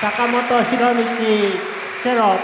坂本博道チェロ